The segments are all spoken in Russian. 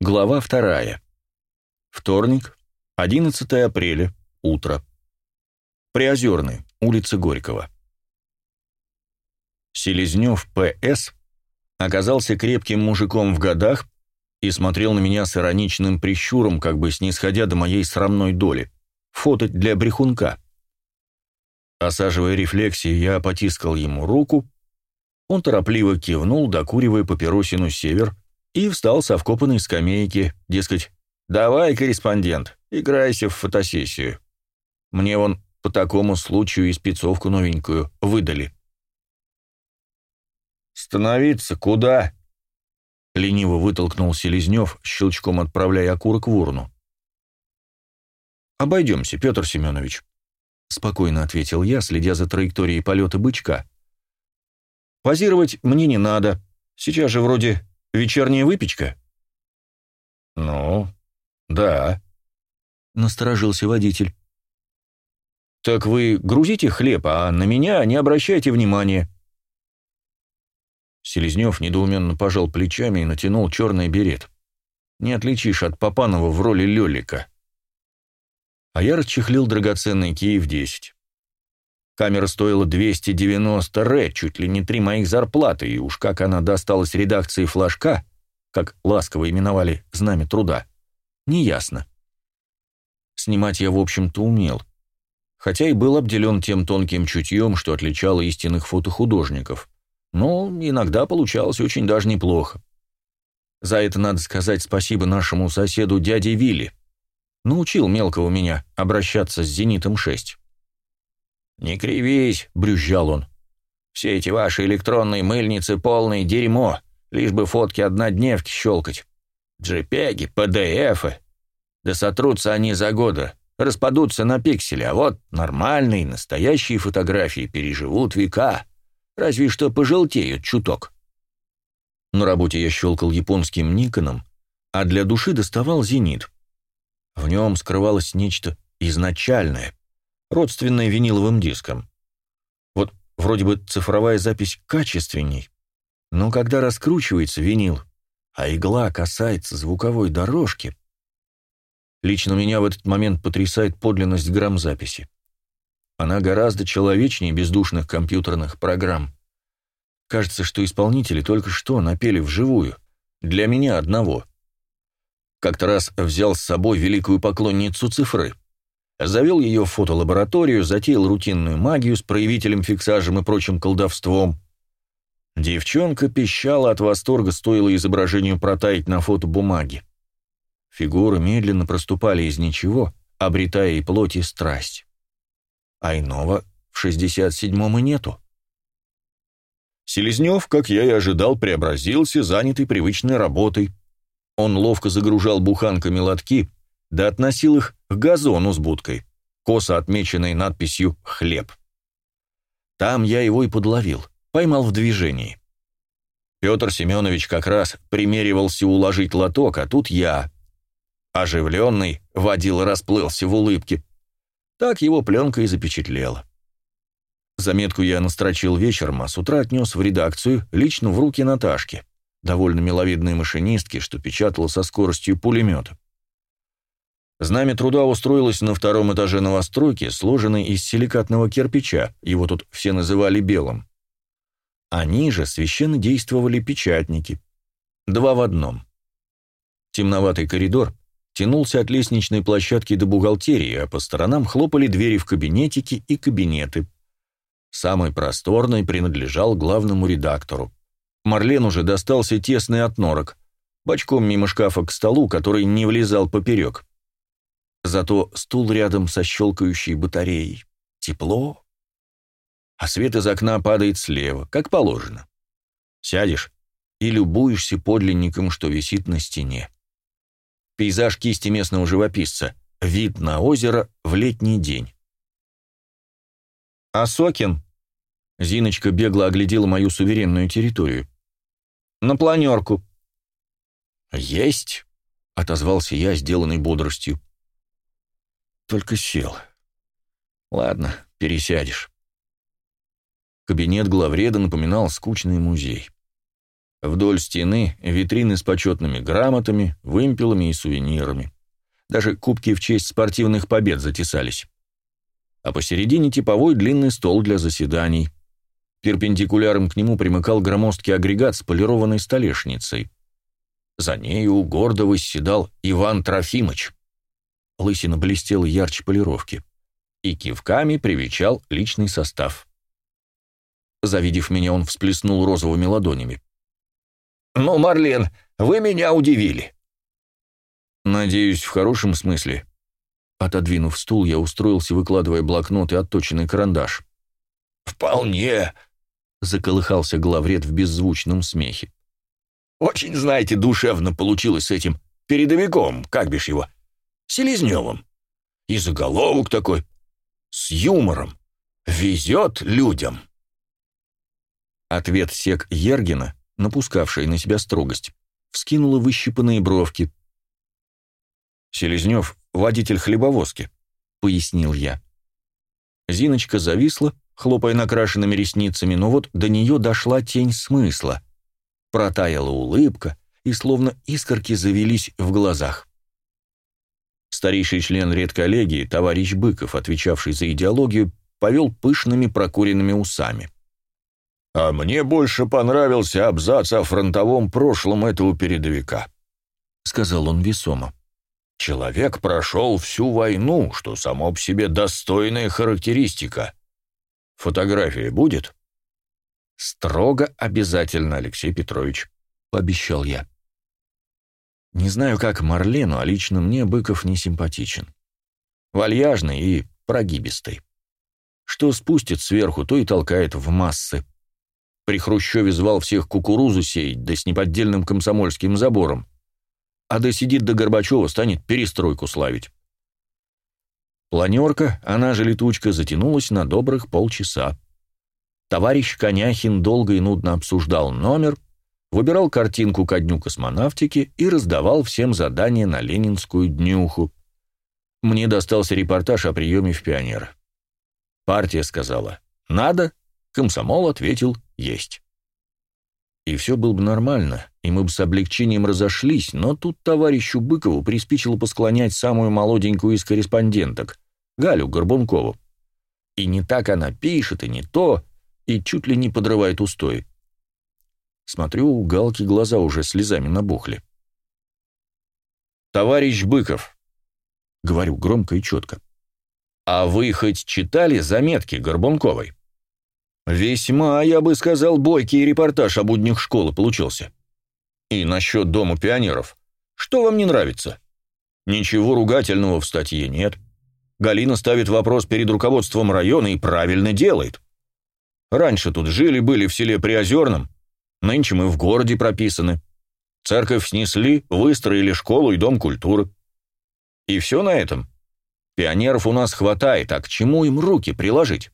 Глава вторая. Вторник, 11 апреля, утро. Приозерный, улица Горького. Селезнев П.С. оказался крепким мужиком в годах и смотрел на меня с ироничным прищуром, как бы снисходя до моей срамной доли. Фото для брехунка. Осаживая рефлексии, я потискал ему руку. Он торопливо кивнул, докуривая папиросину «Север», и встал со вкопанной скамейки, дескать, «Давай, корреспондент, играйся в фотосессию. Мне вон по такому случаю и спецовку новенькую выдали». «Становиться куда?» Лениво вытолкнул Селезнев, щелчком отправляя окурок в урну. «Обойдемся, Петр Семенович», — спокойно ответил я, следя за траекторией полета бычка. «Позировать мне не надо. Сейчас же вроде Вечерняя выпечка?» «Ну, да», — насторожился водитель. «Так вы грузите хлеб, а на меня не обращайте внимания». Селезнев недоуменно пожал плечами и натянул черный берет. «Не отличишь от Папанова в роли Лелика». А я расчехлил драгоценный Киев-10. Камера стоила 290 ре, чуть ли не три моих зарплаты, и уж как она досталась редакции «Флажка», как ласково именовали «Знамя труда», неясно. Снимать я, в общем-то, умел, хотя и был обделен тем тонким чутьем, что отличало истинных фотохудожников, но иногда получалось очень даже неплохо. За это надо сказать спасибо нашему соседу дяде Вилли. Научил мелкого меня обращаться с «Зенитом-6». «Не кривись», — брюзжал он. «Все эти ваши электронные мыльницы — полное дерьмо, лишь бы фотки однодневки щелкать. Джепеги, ПДФы. Да сотрутся они за года, распадутся на пиксели, а вот нормальные, настоящие фотографии переживут века, разве что пожелтеют чуток». На работе я щелкал японским Никоном, а для души доставал «Зенит». В нем скрывалось нечто изначальное, родственной виниловым дискам. Вот вроде бы цифровая запись качественней, но когда раскручивается винил, а игла касается звуковой дорожки, лично меня в этот момент потрясает подлинность грамзаписи. Она гораздо человечнее бездушных компьютерных программ. Кажется, что исполнители только что напели вживую, для меня одного. Как-то раз взял с собой великую поклонницу цифры — завел ее в фотолабораторию, затеял рутинную магию с проявителем фиксажем и прочим колдовством. Девчонка пищала от восторга, стоило изображению протаять на фотобумаге. Фигуры медленно проступали из ничего, обретая и плоть, и страсть. А иного в 67-м и нету. Селезнев, как я и ожидал, преобразился, занятый привычной работой. Он ловко загружал буханками лотки, да относил их к газону с будкой, косо отмеченной надписью «Хлеб». Там я его и подловил, поймал в движении. Петр Семенович как раз примеривался уложить лоток, а тут я. Оживленный, водил расплылся в улыбке. Так его пленка и запечатлела. Заметку я настрочил вечером, а с утра отнес в редакцию, лично в руки Наташки, довольно миловидной машинистки, что печатала со скоростью пулемета. Знамя труда устроилось на втором этаже новостройки, сложенной из силикатного кирпича, его тут все называли белым. А ниже священно действовали печатники. Два в одном. Темноватый коридор тянулся от лестничной площадки до бухгалтерии, а по сторонам хлопали двери в кабинетики и кабинеты. Самый просторный принадлежал главному редактору. Марлен уже достался тесный отнорок, бочком мимо шкафа к столу, который не влезал поперек. Зато стул рядом со щелкающей батареей. Тепло. А свет из окна падает слева, как положено. Сядешь и любуешься подлинником, что висит на стене. Пейзаж кисти местного живописца. Вид на озеро в летний день. «Асокин!» Зиночка бегло оглядела мою суверенную территорию. «На планерку». «Есть!» — отозвался я, сделанный бодростью. Только сел. Ладно, пересядешь. Кабинет главреда напоминал скучный музей. Вдоль стены витрины с почетными грамотами, вымпелами и сувенирами. Даже кубки в честь спортивных побед затесались. А посередине типовой длинный стол для заседаний. Перпендикуляром к нему примыкал громоздкий агрегат с полированной столешницей. За нею гордо восседал Иван Трофимыч. Лысина блестела ярче полировки. И кивками привечал личный состав. Завидев меня, он всплеснул розовыми ладонями. «Ну, Марлен, вы меня удивили!» «Надеюсь, в хорошем смысле». Отодвинув стул, я устроился, выкладывая блокнот и отточенный карандаш. «Вполне», — заколыхался главред в беззвучном смехе. «Очень, знаете, душевно получилось с этим передовиком, как бишь его, Селезневым. И заголовок такой, с юмором. Везет людям». Ответ сек Ергина напускавшая на себя строгость, вскинула выщипанные бровки. «Селезнев — водитель хлебовозки», — пояснил я. Зиночка зависла, хлопая накрашенными ресницами, но вот до нее дошла тень смысла. Протаяла улыбка, и словно искорки завелись в глазах. Старейший член редколлегии, товарищ Быков, отвечавший за идеологию, повел пышными прокуренными усами. А мне больше понравился абзац о фронтовом прошлом этого передовика», — сказал он весомо. «Человек прошел всю войну, что само по себе достойная характеристика. Фотография будет?» «Строго обязательно, Алексей Петрович», — пообещал я. Не знаю, как Марлену, а лично мне Быков не симпатичен. Вальяжный и прогибистый. Что спустит сверху, то и толкает в массы. При Хрущеве звал всех кукурузу сеять, да с неподдельным комсомольским забором. А досидит до Горбачева, станет перестройку славить. Планерка, она же летучка, затянулась на добрых полчаса. Товарищ Коняхин долго и нудно обсуждал номер, выбирал картинку ко дню космонавтики и раздавал всем задания на ленинскую днюху. Мне достался репортаж о приеме в пионер. Партия сказала «надо», комсомол ответил есть. И все было бы нормально, и мы бы с облегчением разошлись, но тут товарищу Быкову приспичило посклонять самую молоденькую из корреспонденток, Галю Горбункову. И не так она пишет, и не то, и чуть ли не подрывает устои. Смотрю, у Галки глаза уже слезами набухли. «Товарищ Быков», — говорю громко и четко, — «а вы хоть читали заметки Горбунковой?» Весьма, я бы сказал, бойкий репортаж о буднях школы получился. И насчет Дома пионеров. Что вам не нравится? Ничего ругательного в статье нет. Галина ставит вопрос перед руководством района и правильно делает. Раньше тут жили-были в селе Приозерном, нынче мы в городе прописаны. Церковь снесли, выстроили школу и дом культуры. И все на этом. Пионеров у нас хватает, а к чему им руки приложить?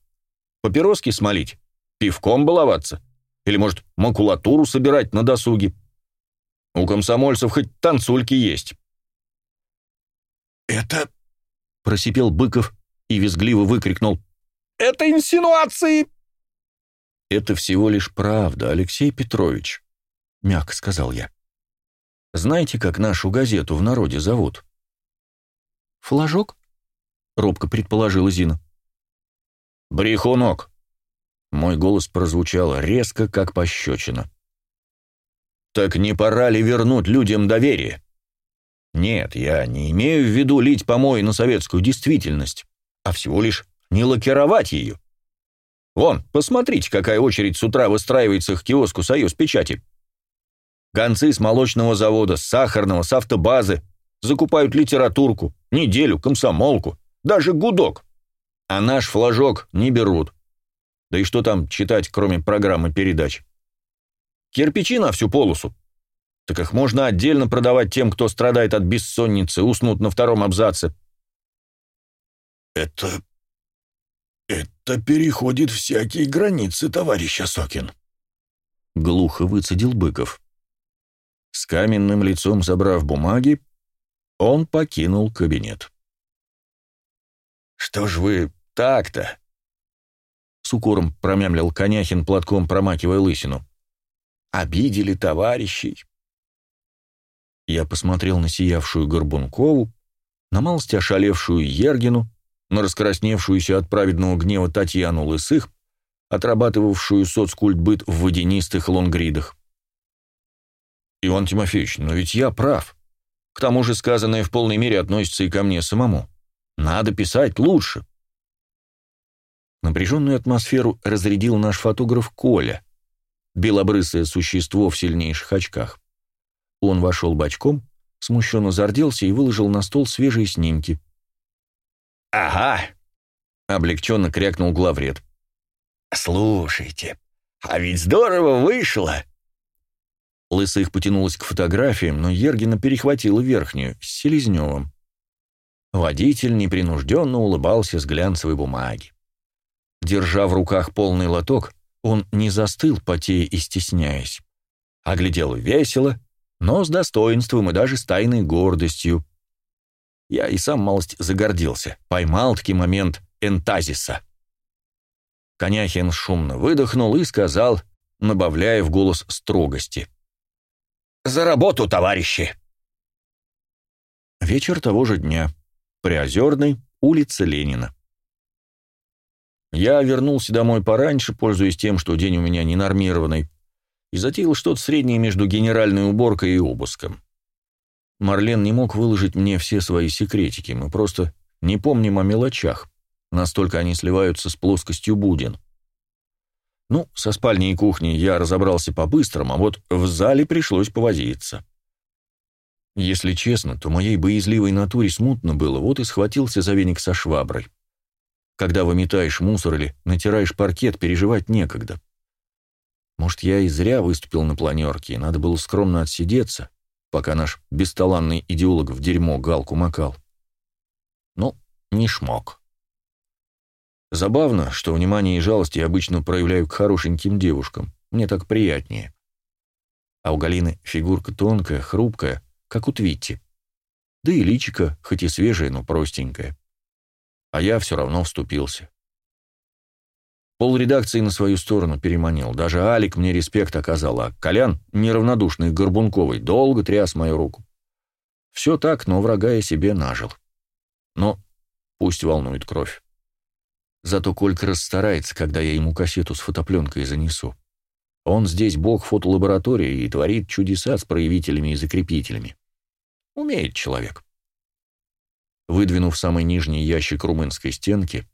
Папироски смолить? Пивком баловаться? Или, может, макулатуру собирать на досуге? У комсомольцев хоть танцульки есть. «Это...» — просипел Быков и визгливо выкрикнул. «Это инсинуации!» «Это всего лишь правда, Алексей Петрович», — мягко сказал я. «Знаете, как нашу газету в народе зовут?» «Флажок?» — робко предположила Зина. «Брехунок», мой голос прозвучал резко, как пощечина. «Так не пора ли вернуть людям доверие?» «Нет, я не имею в виду лить помои на советскую действительность, а всего лишь не лакировать ее. Вон, посмотрите, какая очередь с утра выстраивается к киоску «Союз печати». Гонцы с молочного завода, с сахарного, с автобазы закупают литературку, неделю, комсомолку, даже гудок. А наш флажок не берут. Да и что там читать, кроме программы передач? Кирпичи на всю полосу. Так их можно отдельно продавать тем, кто страдает от бессонницы, уснут на втором абзаце. Это... это переходит всякие границы, товарищ Осокин. Глухо выцедил Быков. С каменным лицом забрав бумаги, он покинул кабинет. «Что ж вы так-то?» с укором промямлил Коняхин, платком промакивая лысину. обидели товарищей. Я посмотрел на сиявшую Горбункову, на малость ошалевшую Ергину, на раскрасневшуюся от праведного гнева Татьяну Лысых, отрабатывавшую соцкультбыт в водянистых лонгридах. «Иван Тимофеевич, но ведь я прав. К тому же сказанное в полной мере относится и ко мне самому. Надо писать лучше». Напряженную атмосферу разрядил наш фотограф Коля, белобрысое существо в сильнейших очках. Он вошел бочком, смущенно зарделся и выложил на стол свежие снимки. «Ага!» — облегченно крякнул главред. «Слушайте, а ведь здорово вышло!» Лысых потянулась к фотографиям, но Ергина перехватила верхнюю, с Селезневым. Водитель непринужденно улыбался с глянцевой бумаги. Держа в руках полный лоток, он не застыл, потея и стесняясь. Оглядел весело, но с достоинством и даже с тайной гордостью. Я и сам малость загордился, поймал таки момент энтазиса. Коняхин шумно выдохнул и сказал, набавляя в голос строгости. «За работу, товарищи!» Вечер того же дня. Приозерный, улица Ленина. Я вернулся домой пораньше, пользуясь тем, что день у меня ненормированный, и затеял что-то среднее между генеральной уборкой и обыском. Марлен не мог выложить мне все свои секретики, мы просто не помним о мелочах, настолько они сливаются с плоскостью будин. Ну, со спальней и кухней я разобрался по-быстрому, а вот в зале пришлось повозиться. Если честно, то моей боязливой натуре смутно было, вот и схватился за веник со шваброй. Когда выметаешь мусор или натираешь паркет, переживать некогда. Может, я и зря выступил на планерке, и надо было скромно отсидеться, пока наш бесталанный идеолог в дерьмо галку макал. Ну, не шмок. Забавно, что внимание и жалость я обычно проявляю к хорошеньким девушкам. Мне так приятнее. А у Галины фигурка тонкая, хрупкая, как у Твитти. Да и личико, хоть и свежее, но простенькое а я все равно вступился. Пол редакции на свою сторону переманил. Даже Алик мне респект оказал, а Колян, неравнодушный Горбунковый, долго тряс мою руку. Все так, но врага я себе нажил. Но пусть волнует кровь. Зато Колька расстарается, когда я ему кассету с фотопленкой занесу. Он здесь бог фотолаборатории и творит чудеса с проявителями и закрепителями. Умеет человек. Выдвинув самый нижний ящик румынской стенки,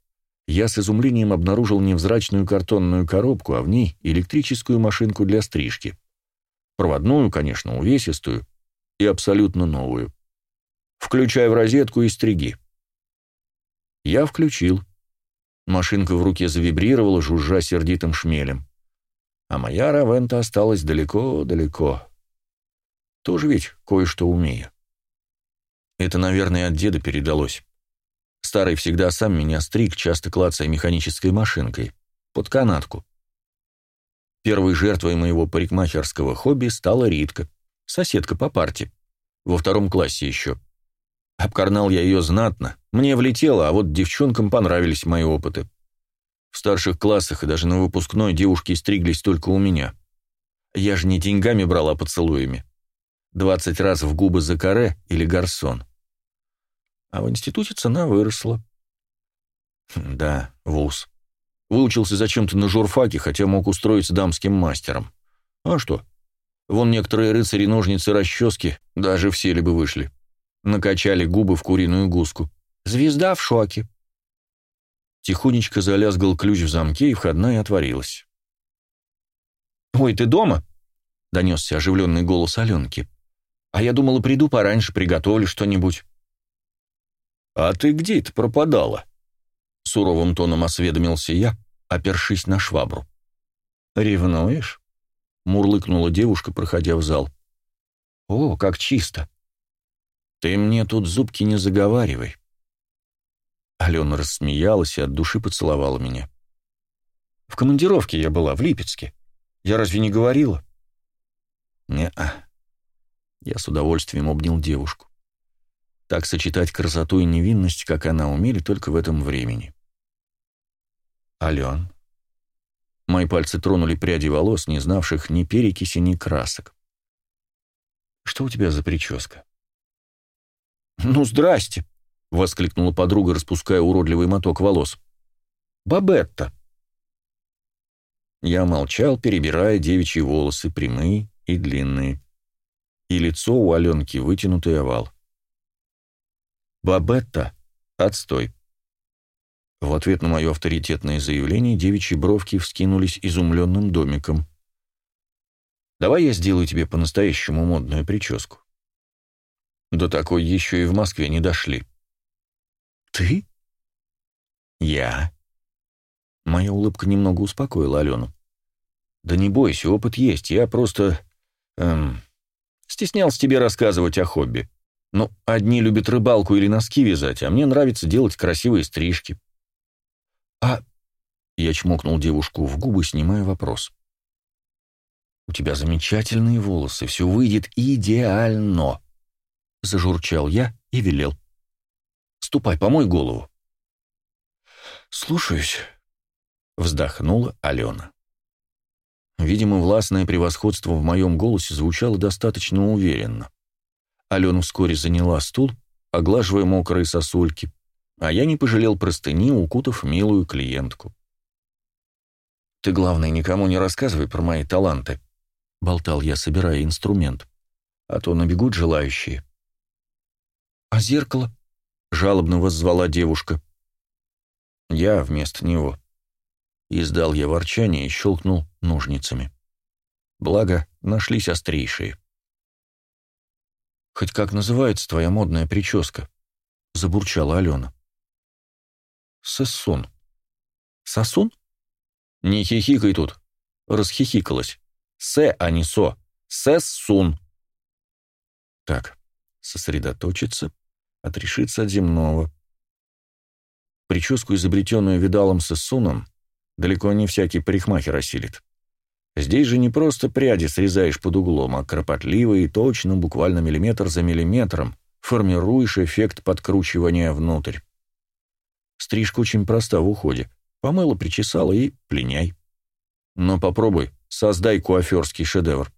я с изумлением обнаружил невзрачную картонную коробку, а в ней электрическую машинку для стрижки. Проводную, конечно, увесистую и абсолютно новую. Включай в розетку и стриги. Я включил. Машинка в руке завибрировала, жужжа сердитым шмелем. А моя Равента осталась далеко-далеко. Тоже ведь кое-что умею. Это, наверное, от деда передалось. Старый всегда сам меня стриг, часто клацая механической машинкой. Под канатку. Первой жертвой моего парикмахерского хобби стала Ритка, соседка по парте. Во втором классе еще. Обкарнал я ее знатно. Мне влетело, а вот девчонкам понравились мои опыты. В старших классах и даже на выпускной девушки стриглись только у меня. Я же не деньгами брала поцелуями. Двадцать раз в губы за каре или гарсон а в институте цена выросла. Хм, да, вуз. Выучился зачем-то на журфаке, хотя мог устроиться дамским мастером. А что? Вон некоторые рыцари-ножницы-расчески даже в селе бы вышли. Накачали губы в куриную гуску. Звезда в шоке. Тихонечко залязгал ключ в замке, и входная отворилась. «Ой, ты дома?» — донесся оживленный голос Аленки. «А я думала, приду пораньше, приготовлю что-нибудь». «А ты где это пропадала?» Суровым тоном осведомился я, опершись на швабру. «Ревнуешь?» — мурлыкнула девушка, проходя в зал. «О, как чисто!» «Ты мне тут зубки не заговаривай!» Алена рассмеялась и от души поцеловала меня. «В командировке я была, в Липецке. Я разве не говорила?» «Не-а». Я с удовольствием обнял девушку. Так сочетать красоту и невинность, как она, умели только в этом времени. Ален. Мои пальцы тронули пряди волос, не знавших ни перекиси, ни красок. «Что у тебя за прическа?» «Ну, здрасте!» — воскликнула подруга, распуская уродливый моток волос. «Бабетта!» Я молчал, перебирая девичьи волосы, прямые и длинные. И лицо у Аленки вытянутый овал. «Бабетта, отстой!» В ответ на мое авторитетное заявление девичьи бровки вскинулись изумленным домиком. «Давай я сделаю тебе по-настоящему модную прическу». До такой еще и в Москве не дошли. «Ты?» «Я». Моя улыбка немного успокоила Алену. «Да не бойся, опыт есть, я просто... Эм, стеснялся тебе рассказывать о хобби. Ну, одни любят рыбалку или носки вязать, а мне нравится делать красивые стрижки». «А...» Я чмокнул девушку в губы, снимая вопрос. «У тебя замечательные волосы, все выйдет идеально!» Зажурчал я и велел. «Ступай, помой голову!» «Слушаюсь», — вздохнула Алена. Видимо, властное превосходство в моем голосе звучало достаточно уверенно. Алена вскоре заняла стул, оглаживая мокрые сосульки, а я не пожалел простыни, укутав милую клиентку. «Ты, главное, никому не рассказывай про мои таланты», — болтал я, собирая инструмент, «а то набегут желающие». «А зеркало?» — жалобно воззвала девушка. Я вместо него. Издал я ворчание и щелкнул ножницами. Благо, нашлись острейшие. «Хоть как называется твоя модная прическа?» — забурчала Алена. «Сессун». «Сосун?» «Не хихикай тут», — расхихикалась. «Се, а не со. Сессун». Так, сосредоточиться, отрешиться от земного. Прическу, изобретенную Видалом Сессуном, далеко не всякий парикмахер осилит. Здесь же не просто пряди срезаешь под углом, а кропотливо и точно, буквально миллиметр за миллиметром, формируешь эффект подкручивания внутрь. Стрижка очень проста в уходе. Помыла, причесала и пленяй. Но попробуй, создай куаферский шедевр.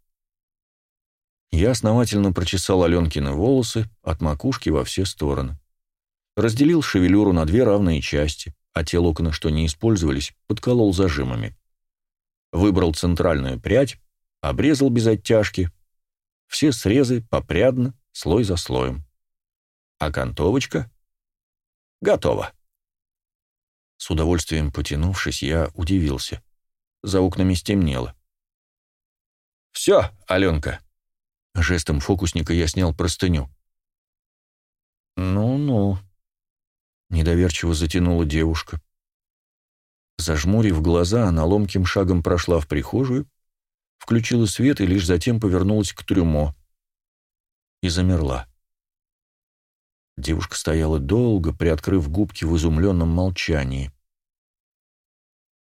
Я основательно прочесал Аленкины волосы от макушки во все стороны. Разделил шевелюру на две равные части, а те локоны, что не использовались, подколол зажимами. Выбрал центральную прядь, обрезал без оттяжки. Все срезы попрядно, слой за слоем. А окантовочка готова. С удовольствием потянувшись, я удивился. За окнами стемнело. «Все, Аленка!» Жестом фокусника я снял простыню. «Ну-ну», — недоверчиво затянула девушка. Зажмурив глаза, она ломким шагом прошла в прихожую, включила свет и лишь затем повернулась к трюмо. И замерла. Девушка стояла долго, приоткрыв губки в изумленном молчании.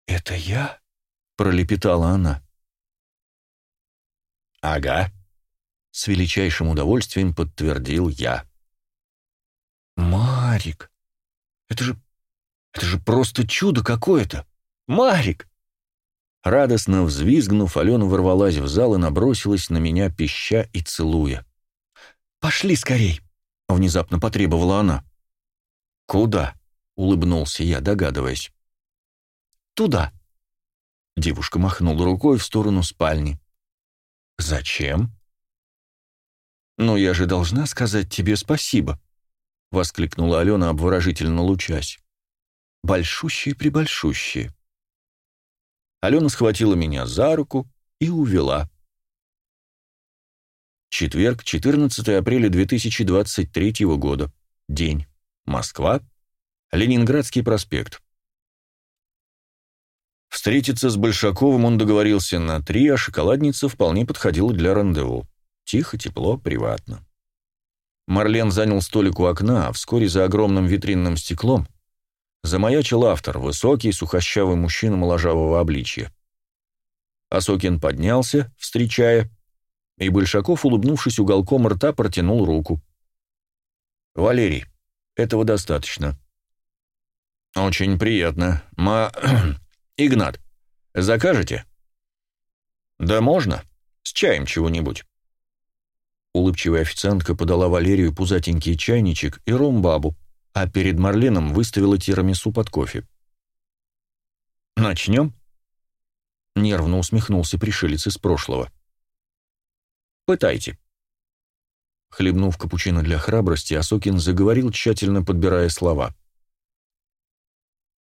«Это я?» — пролепетала она. «Ага», с величайшим удовольствием подтвердил я. «Марик! Это же... это же просто чудо какое-то! Марик!» Радостно взвизгнув, Алена ворвалась в зал и набросилась на меня, пища и целуя. «Пошли скорей!» — внезапно потребовала она. «Куда?» — улыбнулся я, догадываясь. «Туда!» Девушка махнула рукой в сторону спальни. «Зачем?» «Ну, я же должна сказать тебе спасибо», — воскликнула Алена, обворожительно лучась. «Большущие-пребольшущие». Алена схватила меня за руку и увела. Четверг, 14 апреля 2023 года. День. Москва. Ленинградский проспект. Встретиться с Большаковым он договорился на три, а шоколадница вполне подходила для рандеву. Тихо, тепло, приватно. Марлен занял столик у окна, а вскоре за огромным витринным стеклом замаячил автор, высокий, сухощавый мужчина моложавого обличья. Осокин поднялся, встречая, и Большаков, улыбнувшись уголком рта, протянул руку. «Валерий, этого достаточно». «Очень приятно. Ма... Игнат, Закажете?» «Да можно. С чаем чего-нибудь». Улыбчивая официантка подала Валерию пузатенький чайничек и ромбабу, а перед Марленом выставила тирамису под кофе. «Начнем?» Нервно усмехнулся пришелец из прошлого. «Пытайте». Хлебнув капучино для храбрости, Асокин заговорил, тщательно подбирая слова.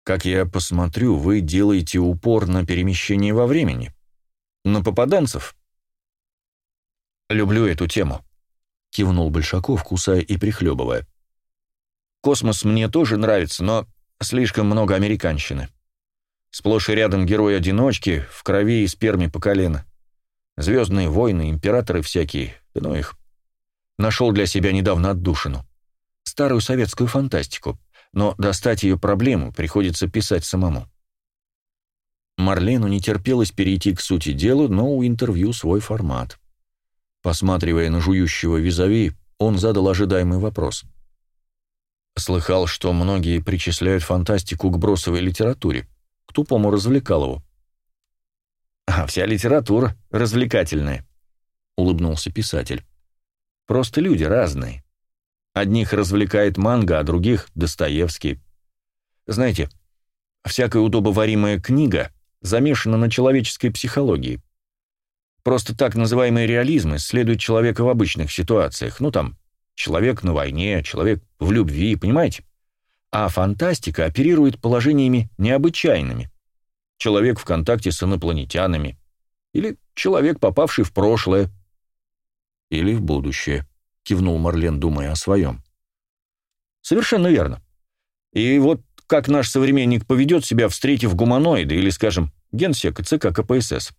«Как я посмотрю, вы делаете упор на перемещение во времени. На попаданцев?» «Люблю эту тему», — кивнул Большаков, кусая и прихлебывая. «Космос мне тоже нравится, но слишком много американщины. Сплошь и рядом герои-одиночки, в крови и сперме по колено. Звездные войны, императоры всякие, да ну их. Нашел для себя недавно отдушину. Старую советскую фантастику, но достать ее проблему приходится писать самому. Марлену не терпелось перейти к сути дела, но у интервью свой формат. Посматривая на жующего визави, он задал ожидаемый вопрос. Слыхал, что многие причисляют фантастику к бросовой литературе, к тупому развлекалову. «А вся литература развлекательная», — улыбнулся писатель. «Просто люди разные. Одних развлекает манга, а других — Достоевский. Знаете, всякая удобоваримая книга замешана на человеческой психологии. Просто так называемый реализм исследует человека в обычных ситуациях. Ну там, человек на войне, человек в любви, понимаете? А фантастика оперирует положениями необычайными. Человек в контакте с инопланетянами. Или человек, попавший в прошлое. Или в будущее, кивнул Марлен, думая о своем. Совершенно верно. И вот как наш современник поведет себя, встретив гуманоида или, скажем, генсека ЦК КПСС.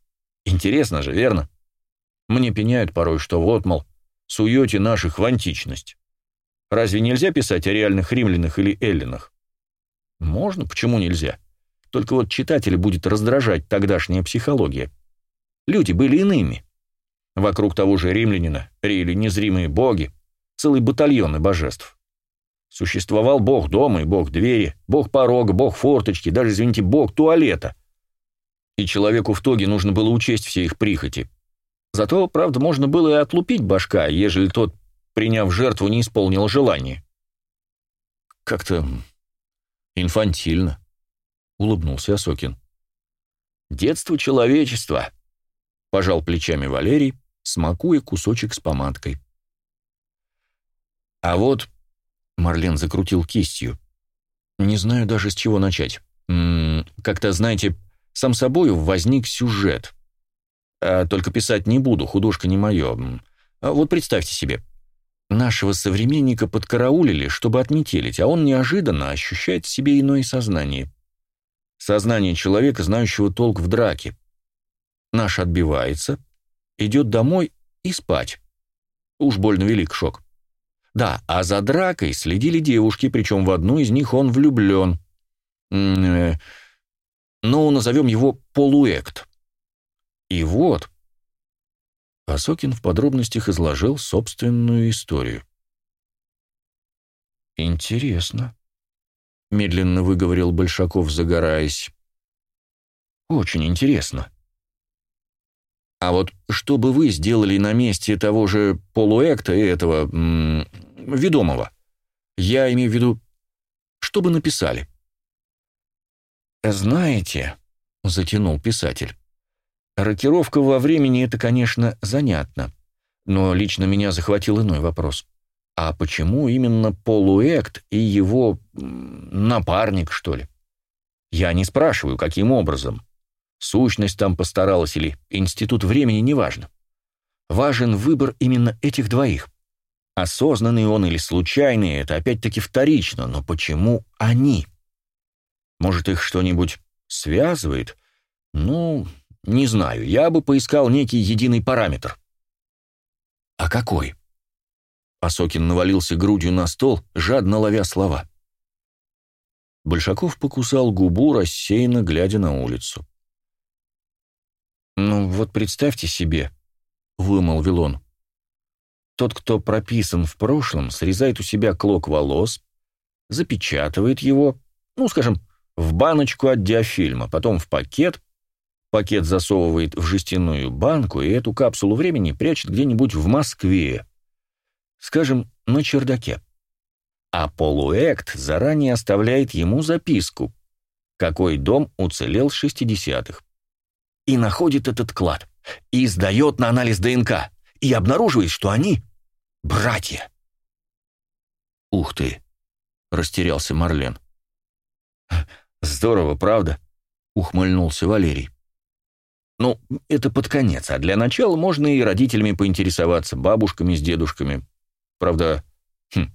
Интересно же, верно? Мне пеняют порой, что вот, мол, суете наших в античность. Разве нельзя писать о реальных римлянах или эллинах? Можно, почему нельзя? Только вот читателя будет раздражать тогдашняя психология. Люди были иными. Вокруг того же римлянина реяли незримые боги, целый батальоны божеств. Существовал бог дома и бог двери, бог порога, бог форточки, даже, извините, бог туалета — и человеку в тоге нужно было учесть все их прихоти. Зато, правда, можно было и отлупить башка, ежели тот, приняв жертву, не исполнил желание. «Как-то инфантильно», — улыбнулся Осокин. «Детство человечества», — пожал плечами Валерий, смакуя кусочек с помадкой. «А вот...» — Марлен закрутил кистью. «Не знаю даже, с чего начать. Как-то, знаете, сам собою возник сюжет. А только писать не буду, художка не мое. А вот представьте себе. Нашего современника подкараулили, чтобы отметелить, а он неожиданно ощущает в себе иное сознание. Сознание человека, знающего толк в драке. Наш отбивается, идет домой и спать. Уж больно велик шок. Да, а за дракой следили девушки, причем в одну из них он влюблен. Э, ну, назовем его полуэкт. И вот... Осокин в подробностях изложил собственную историю. «Интересно», — медленно выговорил Большаков, загораясь. «Очень интересно. А вот что бы вы сделали на месте того же полуэкта и этого... М -м, ведомого? Я имею в виду, что бы написали?» «Знаете», — затянул писатель, — «рокировка во времени — это, конечно, занятно, но лично меня захватил иной вопрос. А почему именно полуэкт и его напарник, что ли? Я не спрашиваю, каким образом. Сущность там постаралась или институт времени, неважно. Важен выбор именно этих двоих. Осознанный он или случайный — это опять-таки вторично, но почему они?» Может, их что-нибудь связывает? Ну, не знаю, я бы поискал некий единый параметр. А какой? Осокин навалился грудью на стол, жадно ловя слова. Большаков покусал губу, рассеянно глядя на улицу. «Ну, вот представьте себе», — вымолвил он. «Тот, кто прописан в прошлом, срезает у себя клок волос, запечатывает его, ну, скажем, в баночку от диафильма, потом в пакет, Пакет засовывает в жестяную банку и эту капсулу времени прячет где-нибудь в Москве. Скажем, на чердаке. А полуэкт заранее оставляет ему записку, какой дом уцелел с 60-х. И находит этот клад, и сдает на анализ ДНК, и обнаруживает, что они братья. «Ух ты!» — растерялся Марлен. «Здорово, правда?» — ухмыльнулся Валерий. «Ну, это под конец, а для начала можно и родителями поинтересоваться, бабушками с дедушками. Правда, хм,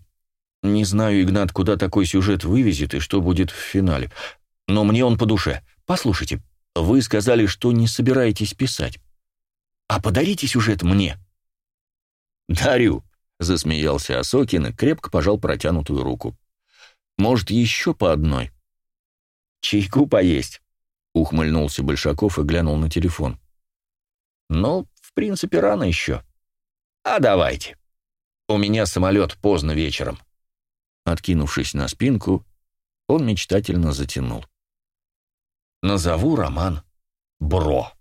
не знаю, Игнат, куда такой сюжет вывезет и что будет в финале. Но мне он по душе. Послушайте, вы сказали, что не собираетесь писать. А подарите сюжет мне». «Дарю», — засмеялся Осокин и крепко пожал протянутую руку. «Может, еще по одной?» «Чайку поесть», — ухмыльнулся Большаков и глянул на телефон. «Ну, в принципе, рано еще. А давайте. У меня самолет поздно вечером». Откинувшись на спинку, он мечтательно затянул. «Назову роман Бро».